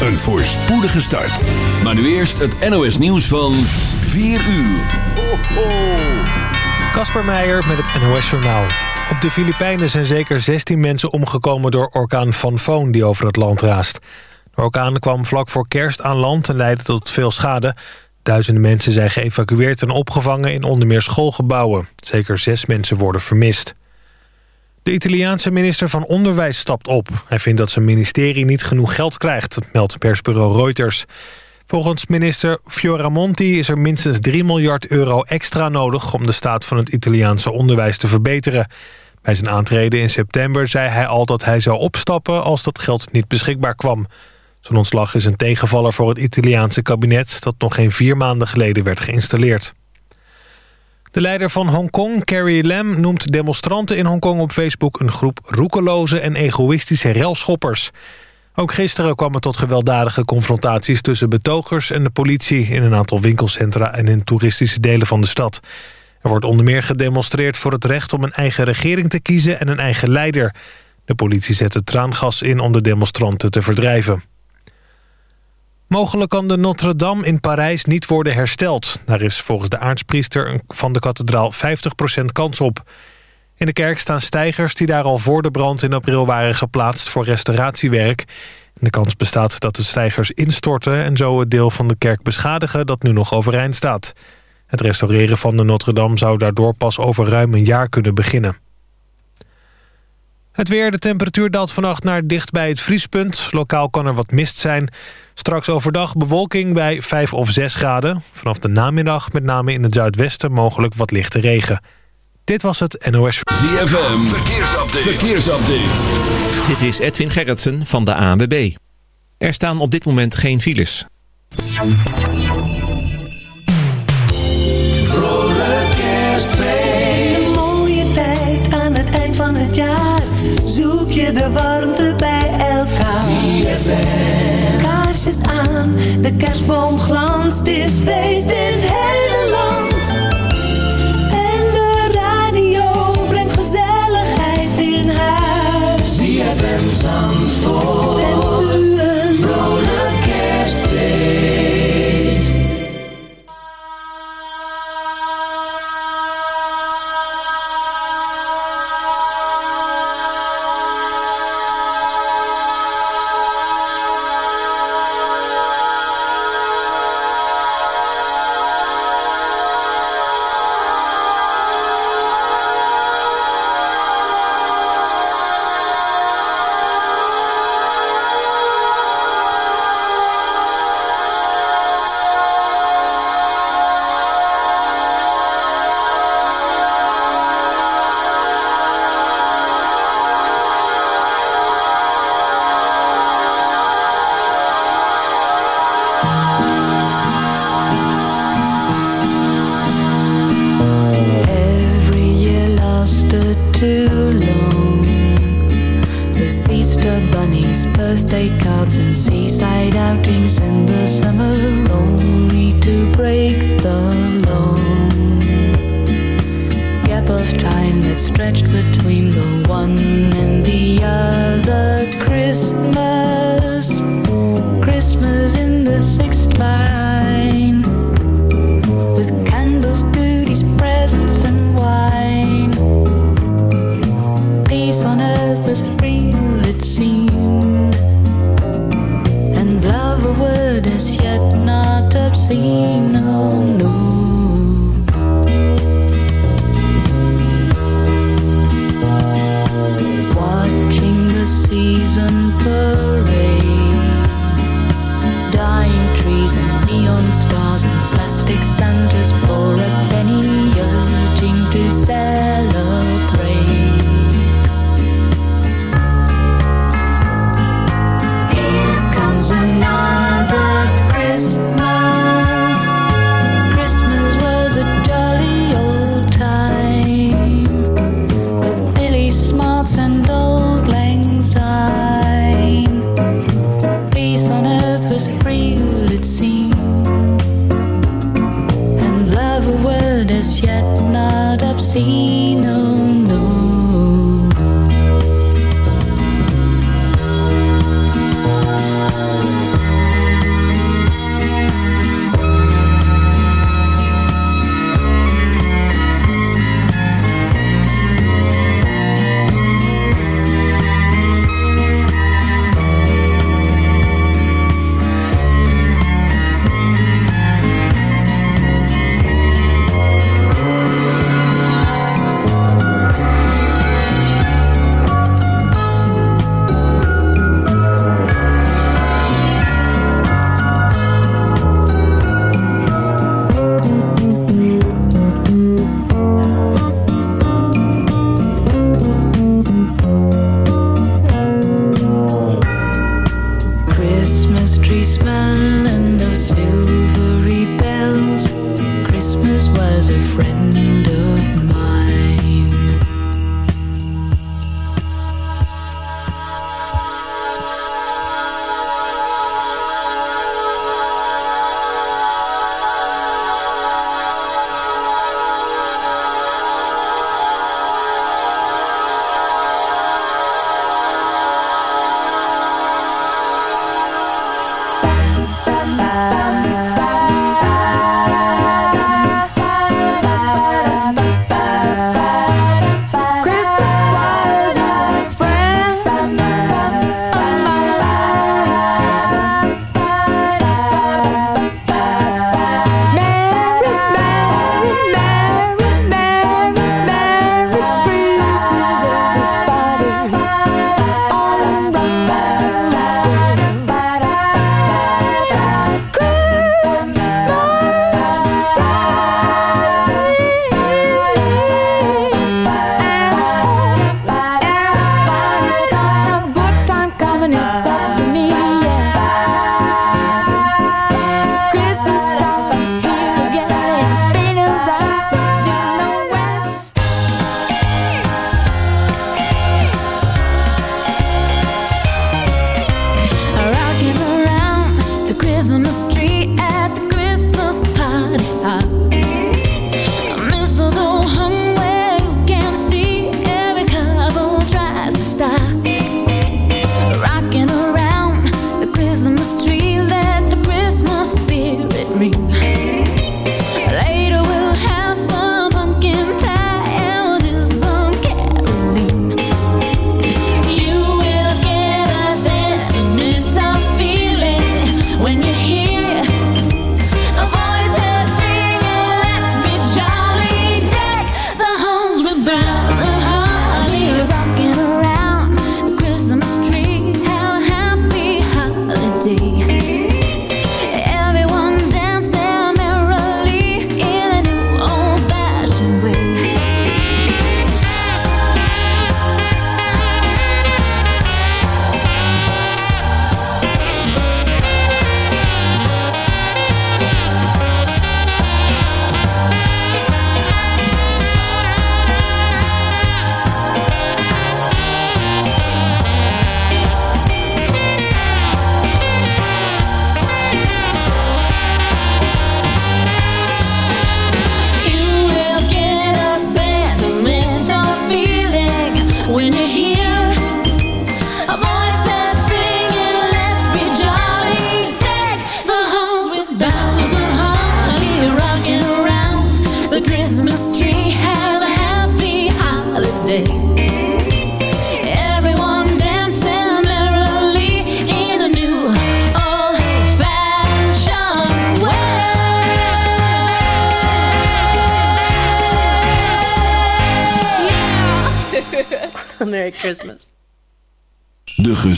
een voorspoedige start. Maar nu eerst het NOS nieuws van 4 uur. Ho. Kasper Meijer met het NOS Journaal. Op de Filipijnen zijn zeker 16 mensen omgekomen door orkaan Van Foon die over het land raast. De orkaan kwam vlak voor kerst aan land en leidde tot veel schade. Duizenden mensen zijn geëvacueerd en opgevangen in onder meer schoolgebouwen. Zeker zes mensen worden vermist. De Italiaanse minister van Onderwijs stapt op. Hij vindt dat zijn ministerie niet genoeg geld krijgt, meldt persbureau Reuters. Volgens minister Fioramonti is er minstens 3 miljard euro extra nodig... om de staat van het Italiaanse onderwijs te verbeteren. Bij zijn aantreden in september zei hij al dat hij zou opstappen... als dat geld niet beschikbaar kwam. Zijn ontslag is een tegenvaller voor het Italiaanse kabinet... dat nog geen vier maanden geleden werd geïnstalleerd. De leider van Hongkong, Carrie Lam, noemt demonstranten in Hongkong op Facebook... een groep roekeloze en egoïstische relschoppers. Ook gisteren kwam het tot gewelddadige confrontaties tussen betogers en de politie... in een aantal winkelcentra en in toeristische delen van de stad. Er wordt onder meer gedemonstreerd voor het recht om een eigen regering te kiezen en een eigen leider. De politie zette traangas in om de demonstranten te verdrijven. Mogelijk kan de Notre-Dame in Parijs niet worden hersteld. Daar is volgens de aartspriester van de kathedraal 50% kans op. In de kerk staan stijgers die daar al voor de brand in april waren geplaatst voor restauratiewerk. De kans bestaat dat de stijgers instorten en zo het deel van de kerk beschadigen dat nu nog overeind staat. Het restaureren van de Notre-Dame zou daardoor pas over ruim een jaar kunnen beginnen. Het weer, de temperatuur daalt vannacht naar dicht bij het vriespunt. Lokaal kan er wat mist zijn. Straks overdag bewolking bij 5 of 6 graden. Vanaf de namiddag met name in het zuidwesten mogelijk wat lichte regen. Dit was het NOS. ZFM, verkeersupdate. verkeersupdate. Dit is Edwin Gerritsen van de ANWB. Er staan op dit moment geen files. Warmte bij elkaar. Kaarsjes aan, de kerstboom glanst. Is feest in het hele land.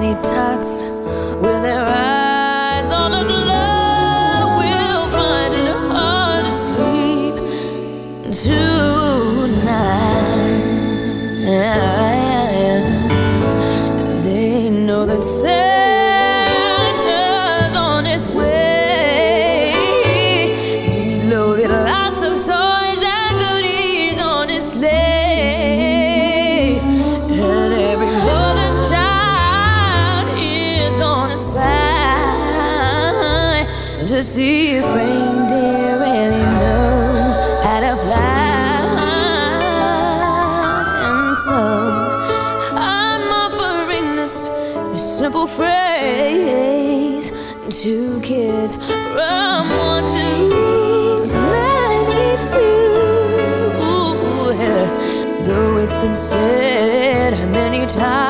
Tiny tots with their eyes time.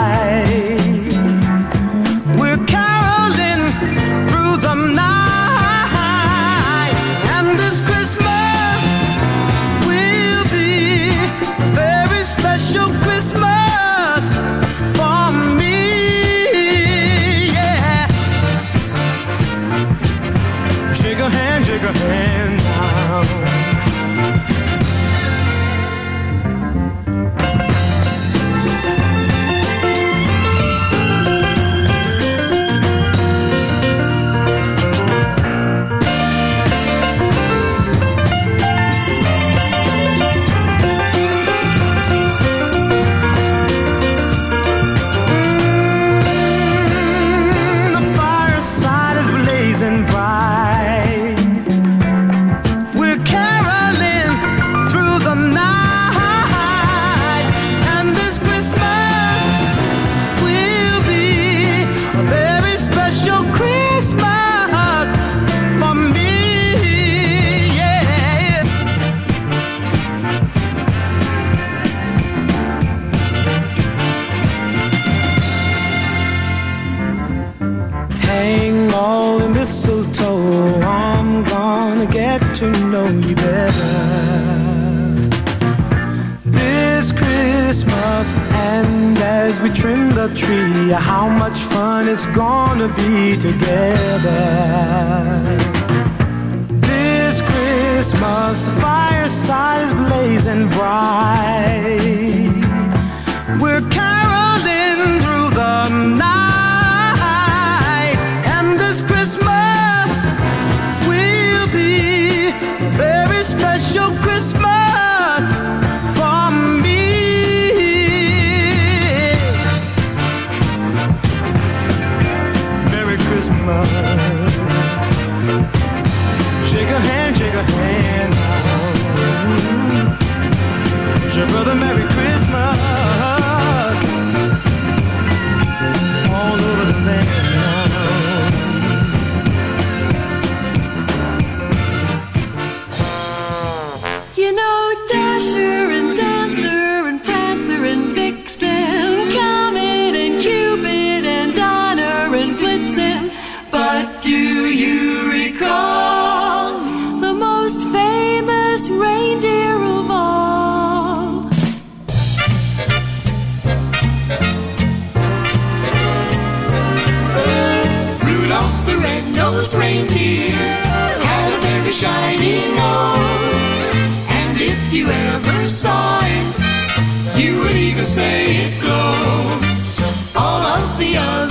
your brother Merry Christmas. a shiny nose. And if you ever saw it, you would even say it glows. All of the others.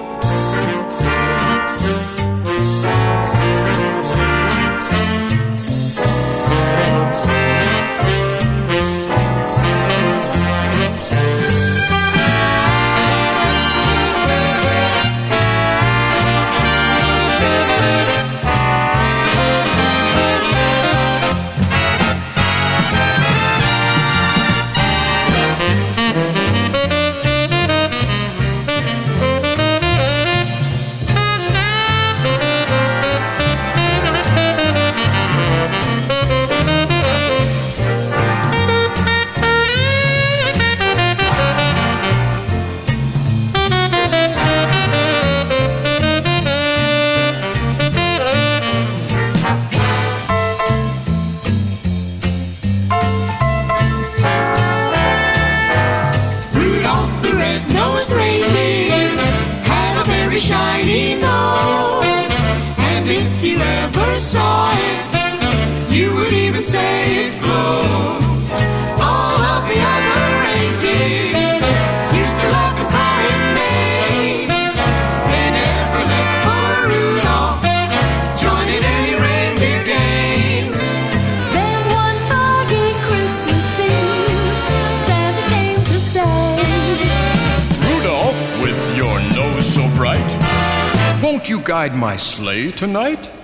my sleigh tonight?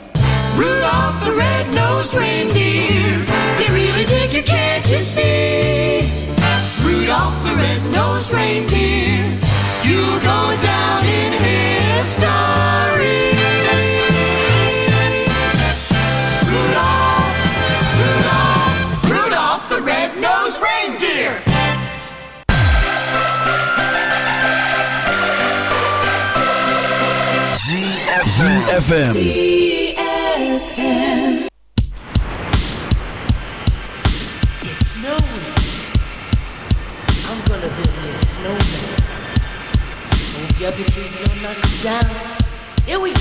ZFM. It's snowing. I'm gonna build me a snowman. Hope knock down. Here we go.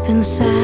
Deep inside,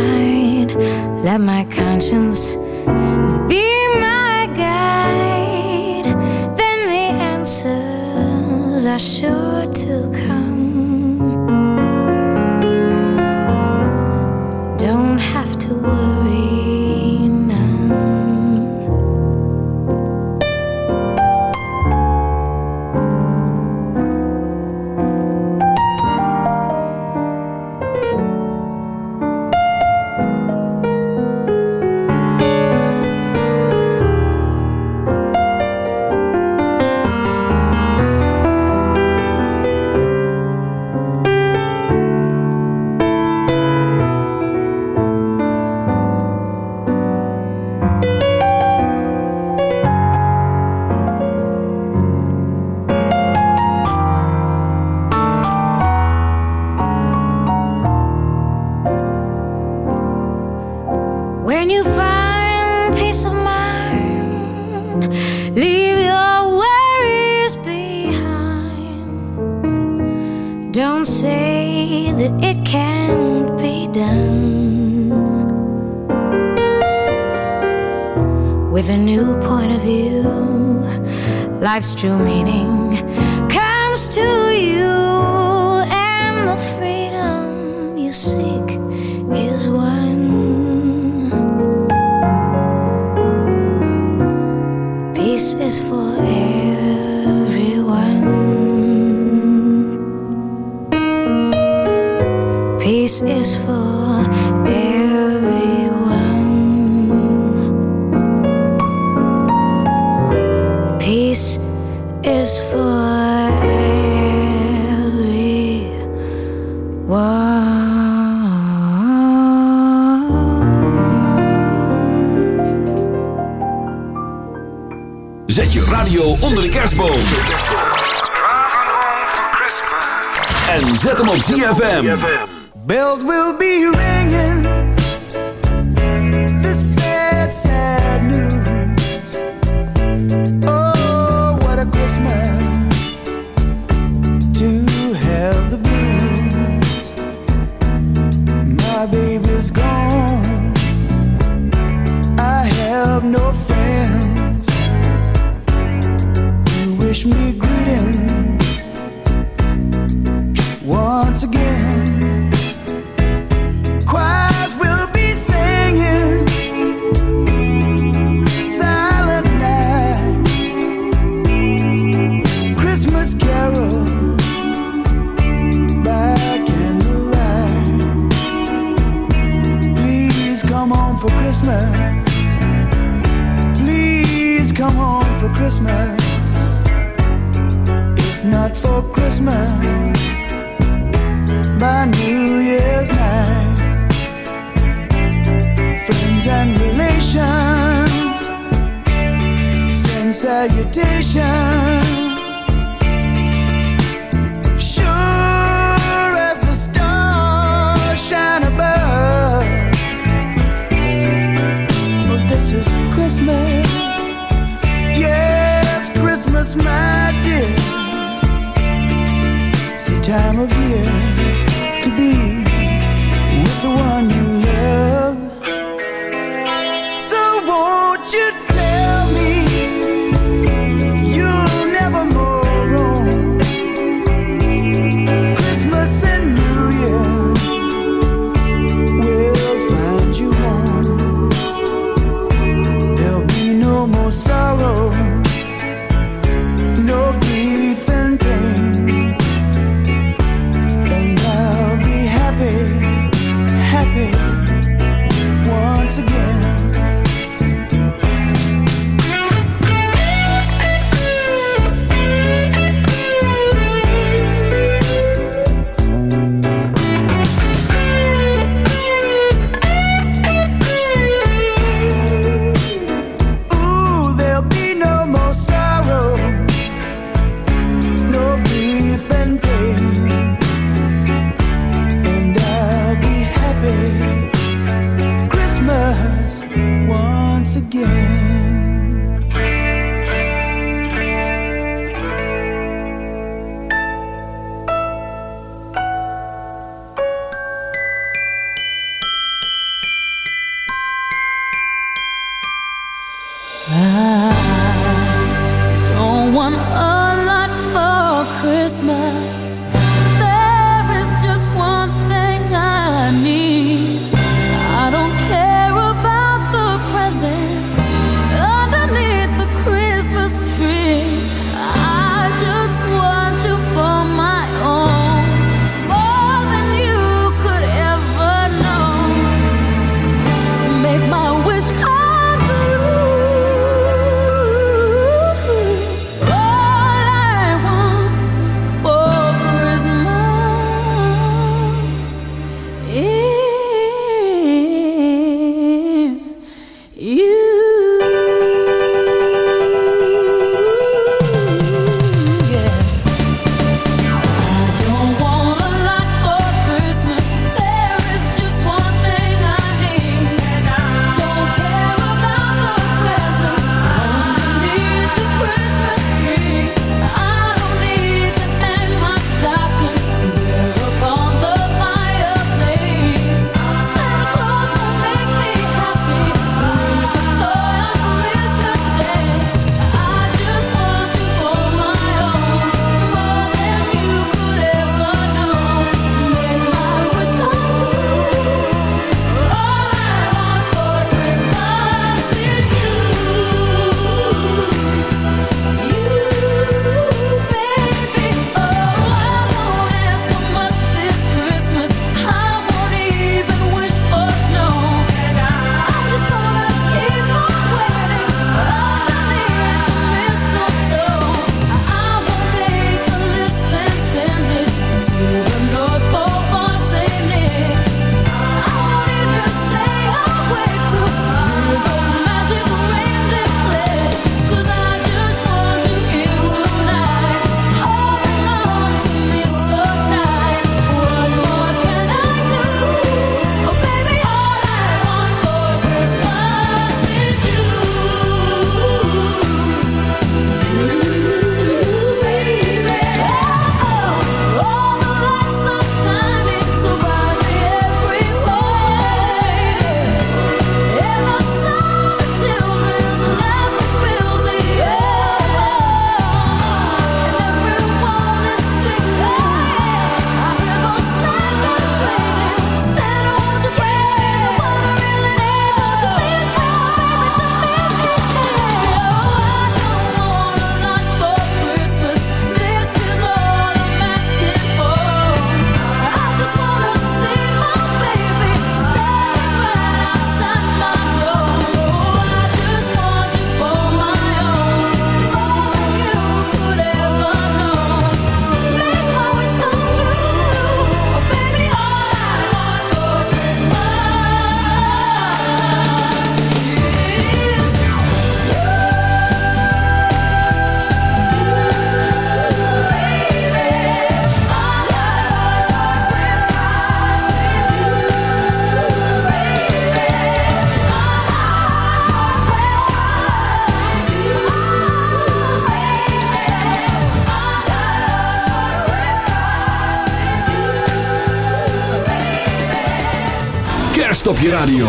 je radio.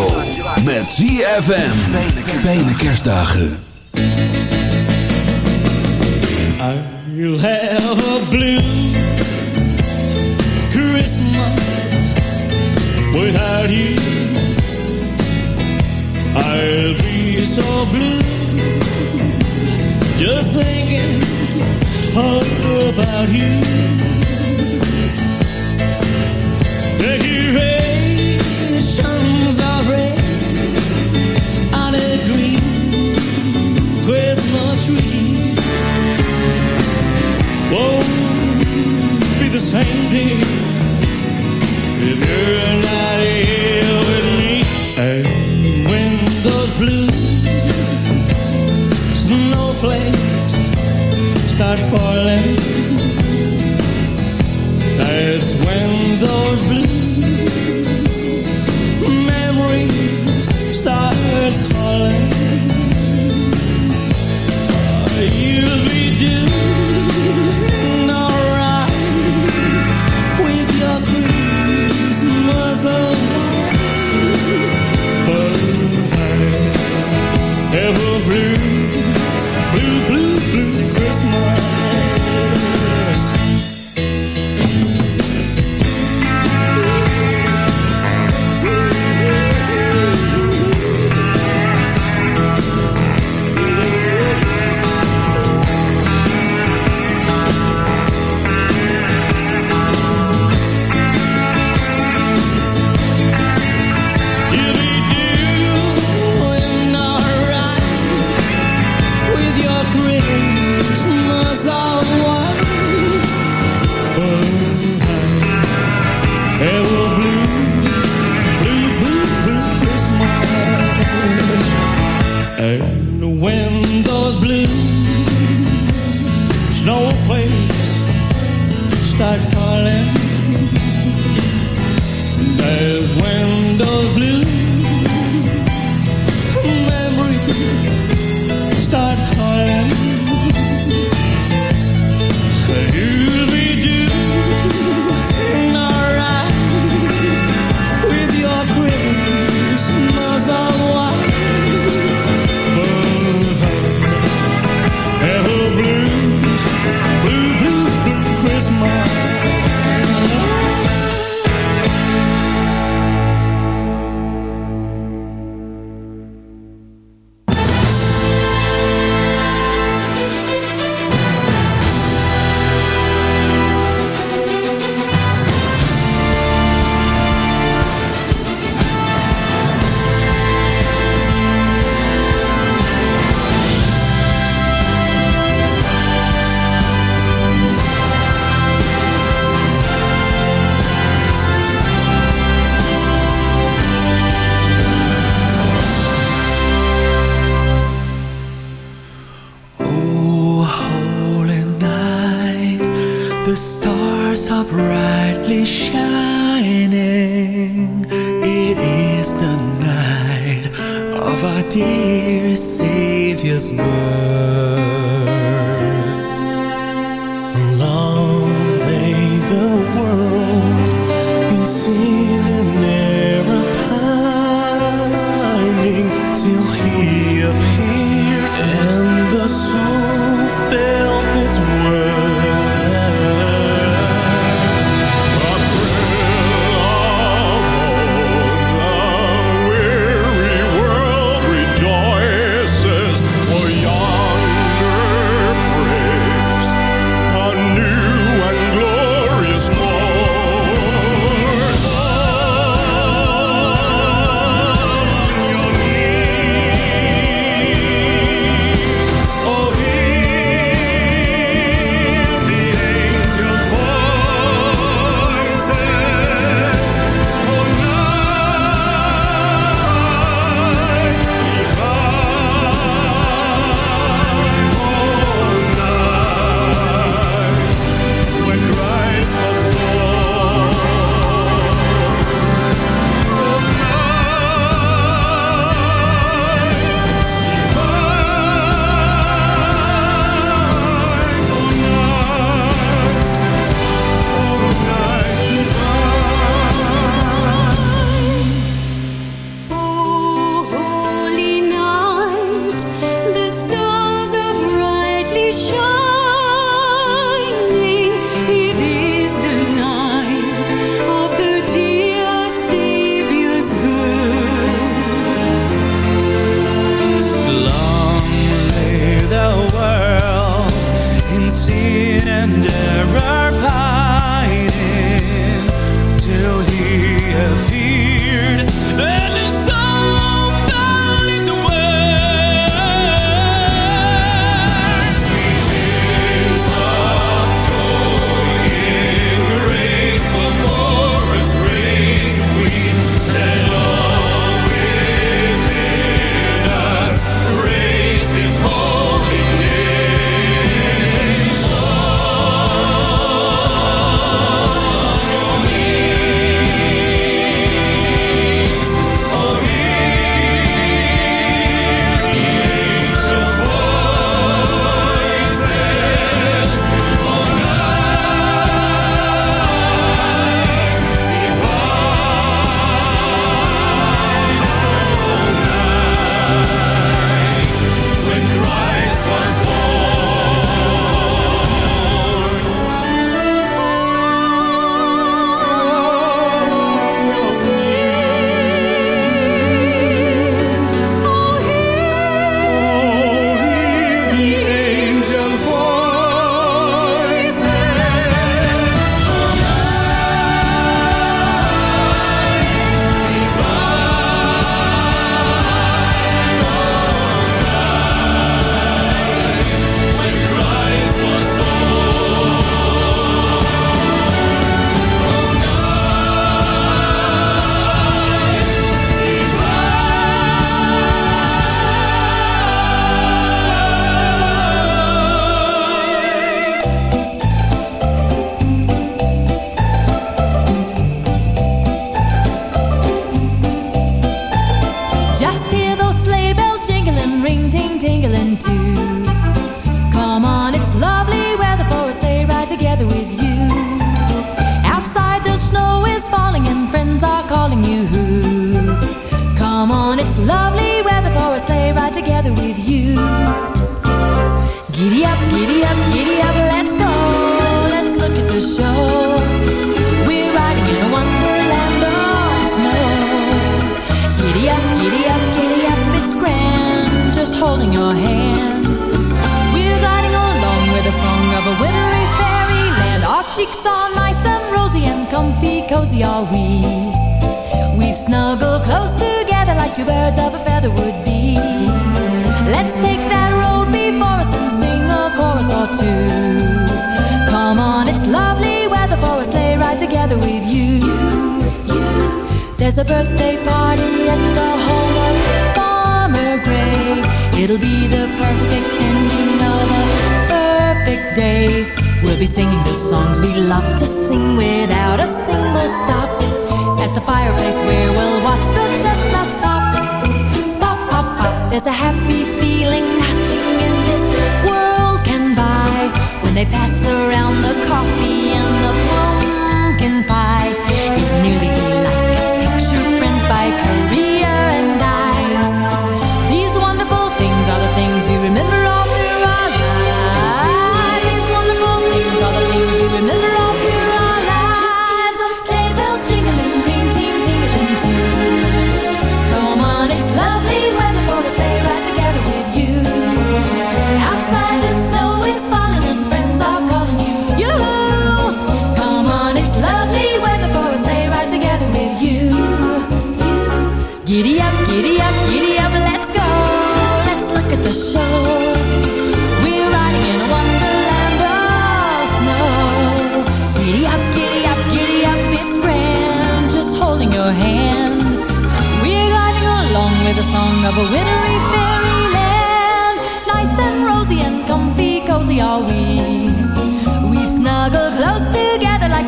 Met ZFM. Fijne kerstdagen. I'll have a blue Christmas without you. I'll be so blue just thinking about you. need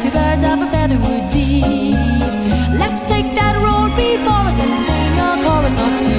two birds of a feather would be. Let's take that road before us and sing a chorus or two.